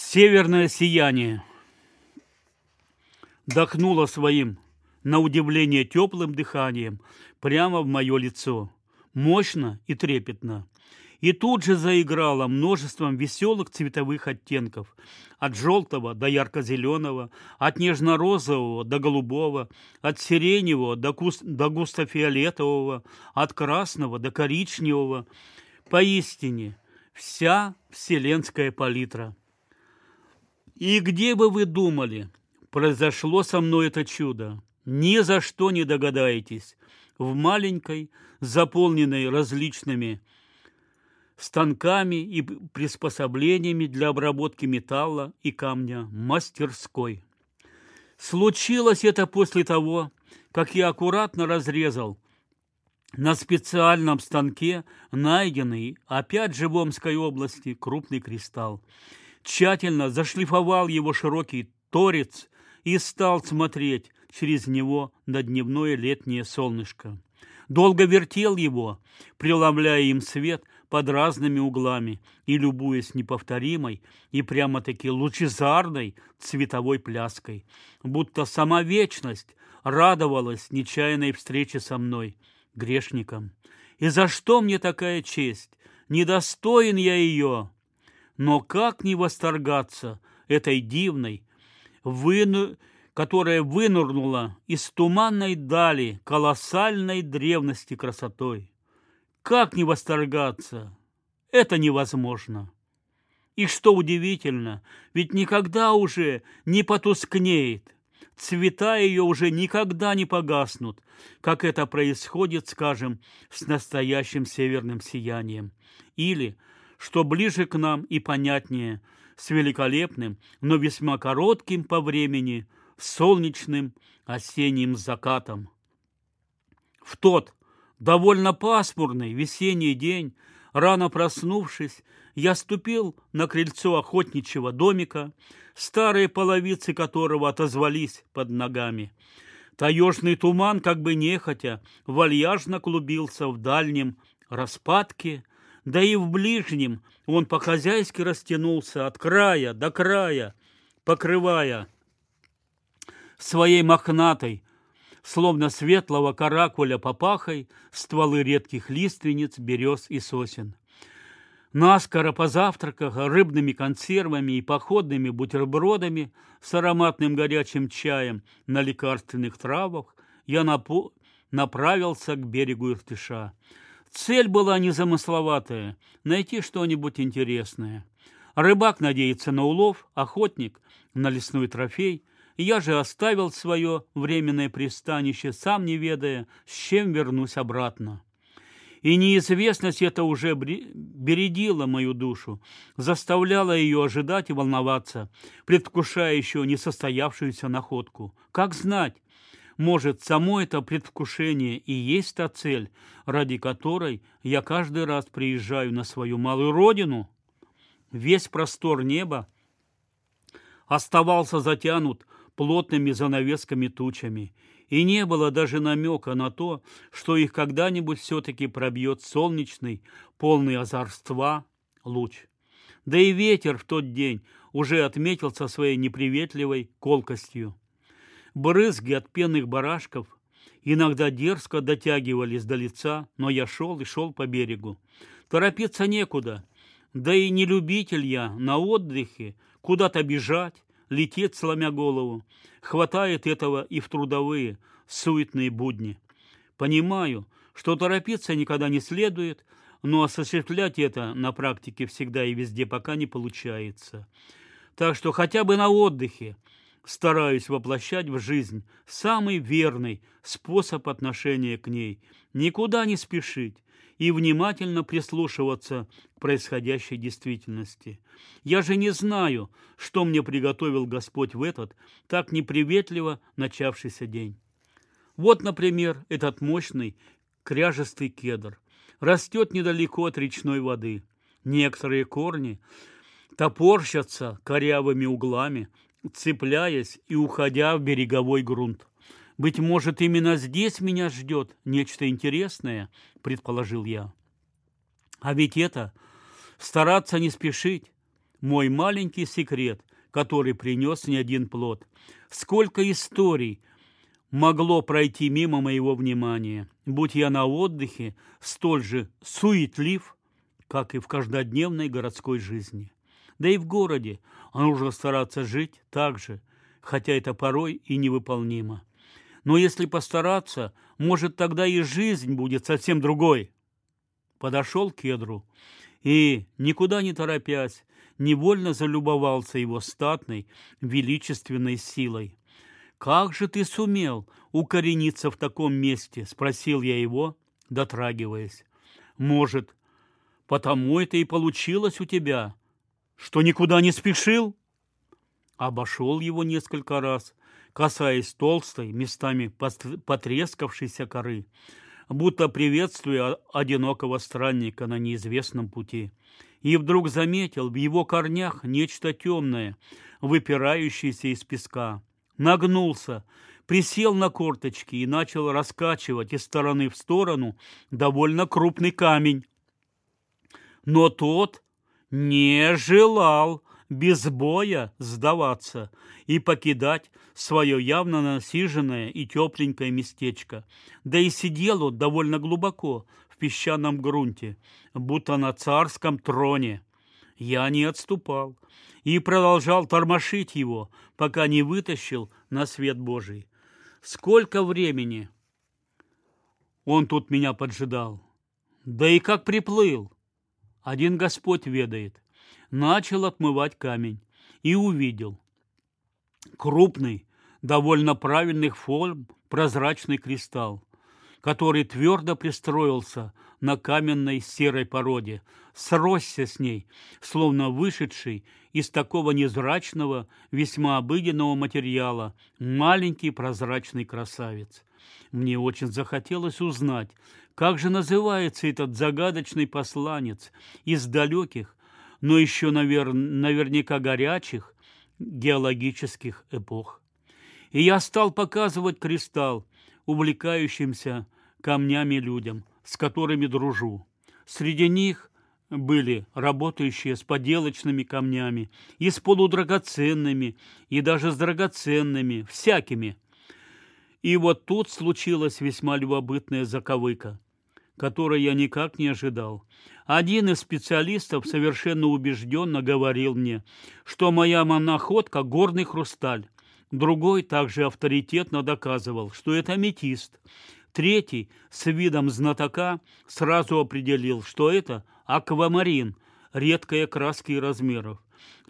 Северное сияние дохнуло своим, на удивление, теплым дыханием прямо в мое лицо, мощно и трепетно. И тут же заиграло множеством веселых цветовых оттенков, от желтого до ярко-зеленого, от нежно-розового до голубого, от сиреневого до, густ- до густо-фиолетового, от красного до коричневого. Поистине, вся вселенская палитра. И где бы вы думали, произошло со мной это чудо? Ни за что не догадаетесь. В маленькой, заполненной различными станками и приспособлениями для обработки металла и камня мастерской. Случилось это после того, как я аккуратно разрезал на специальном станке найденный, опять же в Омской области, крупный кристалл. Тщательно зашлифовал его широкий торец и стал смотреть через него на дневное летнее солнышко. Долго вертел его, преломляя им свет под разными углами и любуясь неповторимой и прямо-таки лучезарной цветовой пляской, будто сама вечность радовалась нечаянной встрече со мной, грешником. И за что мне такая честь? Недостоин я ее. Но как не восторгаться этой дивной, выну которая вынырнула из туманной дали колоссальной древности красотой. Как не восторгаться? Это невозможно. И что удивительно, ведь никогда уже не потускнеет, цвета ее уже никогда не погаснут, как это происходит, скажем, с настоящим северным сиянием. Или, что ближе к нам и понятнее, с великолепным, но весьма коротким по времени – солнечным осенним закатом. В тот довольно пасмурный весенний день, рано проснувшись, я ступил на крыльцо охотничьего домика, старые половицы которого отозвались под ногами. Таежный туман, как бы нехотя, вальяжно клубился в дальнем распадке, да и в ближнем он по-хозяйски растянулся от края до края, покрывая своей мохнатой, словно светлого каракуля попахой, стволы редких лиственниц, берез и сосен. Наскоро позавтракав рыбными консервами и походными бутербродами с ароматным горячим чаем на лекарственных травах, я напо- направился к берегу Иртыша. Цель была незамысловатая – найти что-нибудь интересное. Рыбак надеется на улов, охотник – на лесной трофей – я же оставил свое временное пристанище, сам не ведая, с чем вернусь обратно. И неизвестность это уже бередила мою душу, заставляла ее ожидать и волноваться, предвкушая еще несостоявшуюся находку. Как знать, может, само это предвкушение и есть та цель, ради которой я каждый раз приезжаю на свою малую родину? Весь простор неба оставался затянут плотными занавесками тучами, и не было даже намека на то, что их когда-нибудь все-таки пробьет солнечный, полный озорства луч. Да и ветер в тот день уже отметился своей неприветливой колкостью. Брызги от пенных барашков иногда дерзко дотягивались до лица, но я шел и шел по берегу. Торопиться некуда, да и не любитель я на отдыхе куда-то бежать, летит, сломя голову. Хватает этого и в трудовые, суетные будни. Понимаю, что торопиться никогда не следует, но осуществлять это на практике всегда и везде пока не получается. Так что хотя бы на отдыхе стараюсь воплощать в жизнь самый верный способ отношения к ней. Никуда не спешить, и внимательно прислушиваться к происходящей действительности. Я же не знаю, что мне приготовил Господь в этот так неприветливо начавшийся день. Вот, например, этот мощный кряжестый кедр. Растет недалеко от речной воды. Некоторые корни топорщатся корявыми углами, цепляясь и уходя в береговой грунт. Быть может, именно здесь меня ждет нечто интересное, предположил я. А ведь это стараться не спешить, мой маленький секрет, который принес не один плод. Сколько историй могло пройти мимо моего внимания, будь я на отдыхе столь же суетлив, как и в каждодневной городской жизни. Да и в городе нужно стараться жить так же, хотя это порой и невыполнимо. Но если постараться, может, тогда и жизнь будет совсем другой. Подошел к кедру и, никуда не торопясь, невольно залюбовался его статной, величественной силой. «Как же ты сумел укорениться в таком месте?» – спросил я его, дотрагиваясь. «Может, потому это и получилось у тебя, что никуда не спешил?» Обошел его несколько раз, касаясь толстой, местами потрескавшейся коры, будто приветствуя одинокого странника на неизвестном пути. И вдруг заметил в его корнях нечто темное, выпирающееся из песка. Нагнулся, присел на корточки и начал раскачивать из стороны в сторону довольно крупный камень. Но тот не желал без боя сдаваться и покидать свое явно насиженное и тепленькое местечко. Да и сидел он довольно глубоко в песчаном грунте, будто на царском троне. Я не отступал и продолжал тормошить его, пока не вытащил на свет Божий. Сколько времени он тут меня поджидал. Да и как приплыл. Один Господь ведает. Начал отмывать камень и увидел. Крупный, довольно правильных форм прозрачный кристалл, который твердо пристроился на каменной серой породе, сросся с ней, словно вышедший из такого незрачного, весьма обыденного материала маленький прозрачный красавец. Мне очень захотелось узнать, как же называется этот загадочный посланец из далеких, но еще, навер... наверняка, горячих геологических эпох. И я стал показывать кристалл увлекающимся камнями людям, с которыми дружу. Среди них были работающие с поделочными камнями, и с полудрагоценными, и даже с драгоценными, всякими. И вот тут случилась весьма любопытная заковыка, которой я никак не ожидал. Один из специалистов совершенно убежденно говорил мне, что моя находка – горный хрусталь. Другой также авторитетно доказывал, что это аметист. Третий, с видом знатока, сразу определил, что это аквамарин, редкая краски и размеров.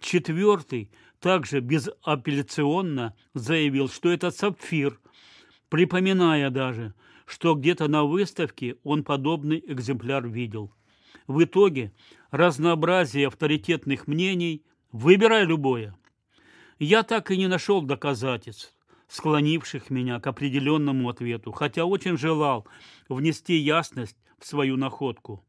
Четвертый также безапелляционно заявил, что это сапфир, припоминая даже, что где-то на выставке он подобный экземпляр видел. В итоге разнообразие авторитетных мнений, выбирай любое. Я так и не нашел доказательств, склонивших меня к определенному ответу, хотя очень желал внести ясность в свою находку.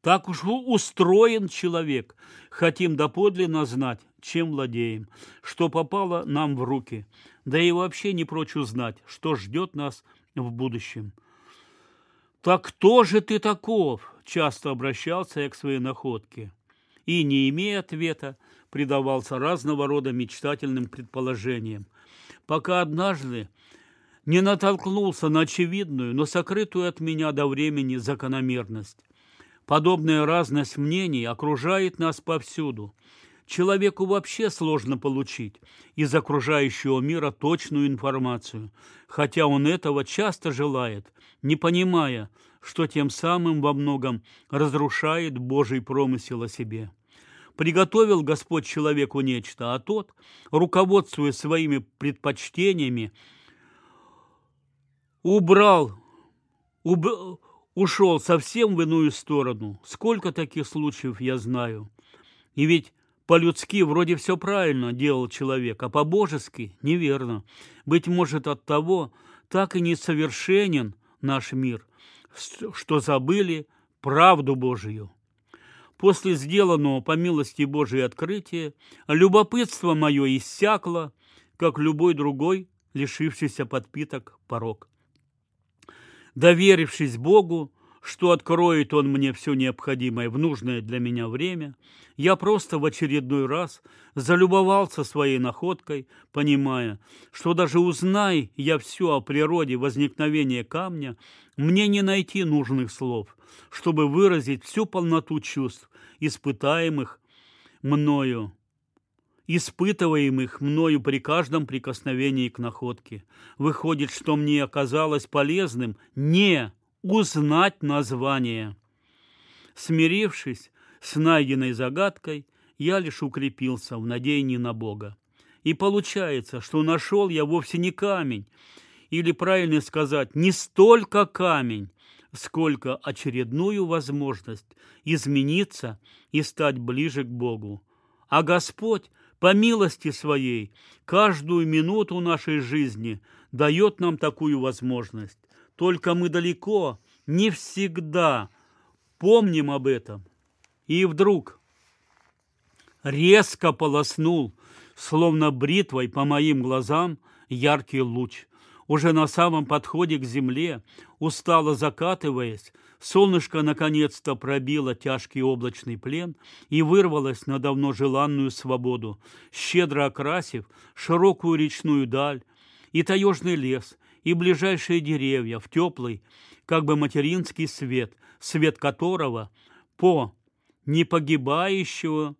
Так уж устроен человек. Хотим доподлинно знать, чем владеем, что попало нам в руки, да и вообще не прочь узнать, что ждет нас в будущем. «Так кто же ты таков?» – часто обращался я к своей находке. И, не имея ответа, предавался разного рода мечтательным предположениям, пока однажды не натолкнулся на очевидную, но сокрытую от меня до времени закономерность. Подобная разность мнений окружает нас повсюду. Человеку вообще сложно получить из окружающего мира точную информацию, хотя он этого часто желает, не понимая, что тем самым во многом разрушает Божий промысел о себе. Приготовил Господь человеку нечто, а тот, руководствуясь своими предпочтениями, убрал, уб, ушел совсем в иную сторону. Сколько таких случаев я знаю. И ведь по-людски вроде все правильно делал человек, а по-божески неверно. Быть может от того, так и несовершенен наш мир, что забыли правду Божию. После сделанного по милости Божией открытия любопытство мое иссякло, как любой другой, лишившийся подпиток порог. Доверившись Богу, что откроет он мне все необходимое в нужное для меня время, я просто в очередной раз залюбовался своей находкой, понимая, что даже узнай я все о природе возникновения камня, мне не найти нужных слов, чтобы выразить всю полноту чувств, испытаемых мною испытываемых мною при каждом прикосновении к находке. Выходит, что мне оказалось полезным не узнать название. Смирившись с найденной загадкой, я лишь укрепился в надеянии на Бога. И получается, что нашел я вовсе не камень, или, правильно сказать, не столько камень, сколько очередную возможность измениться и стать ближе к Богу. А Господь по милости своей каждую минуту нашей жизни дает нам такую возможность. Только мы далеко не всегда помним об этом. И вдруг резко полоснул, словно бритвой по моим глазам, яркий луч. Уже на самом подходе к земле, устало закатываясь, Солнышко наконец-то пробило тяжкий облачный плен и вырвалось на давно желанную свободу, щедро окрасив широкую речную даль и таежный лес, и ближайшие деревья в теплый, как бы материнский свет, свет которого по непогибающего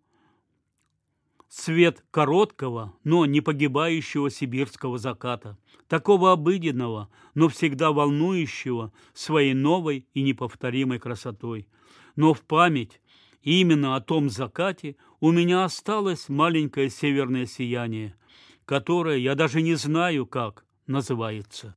свет короткого, но не погибающего сибирского заката, такого обыденного, но всегда волнующего своей новой и неповторимой красотой. Но в память именно о том закате у меня осталось маленькое северное сияние, которое я даже не знаю, как называется.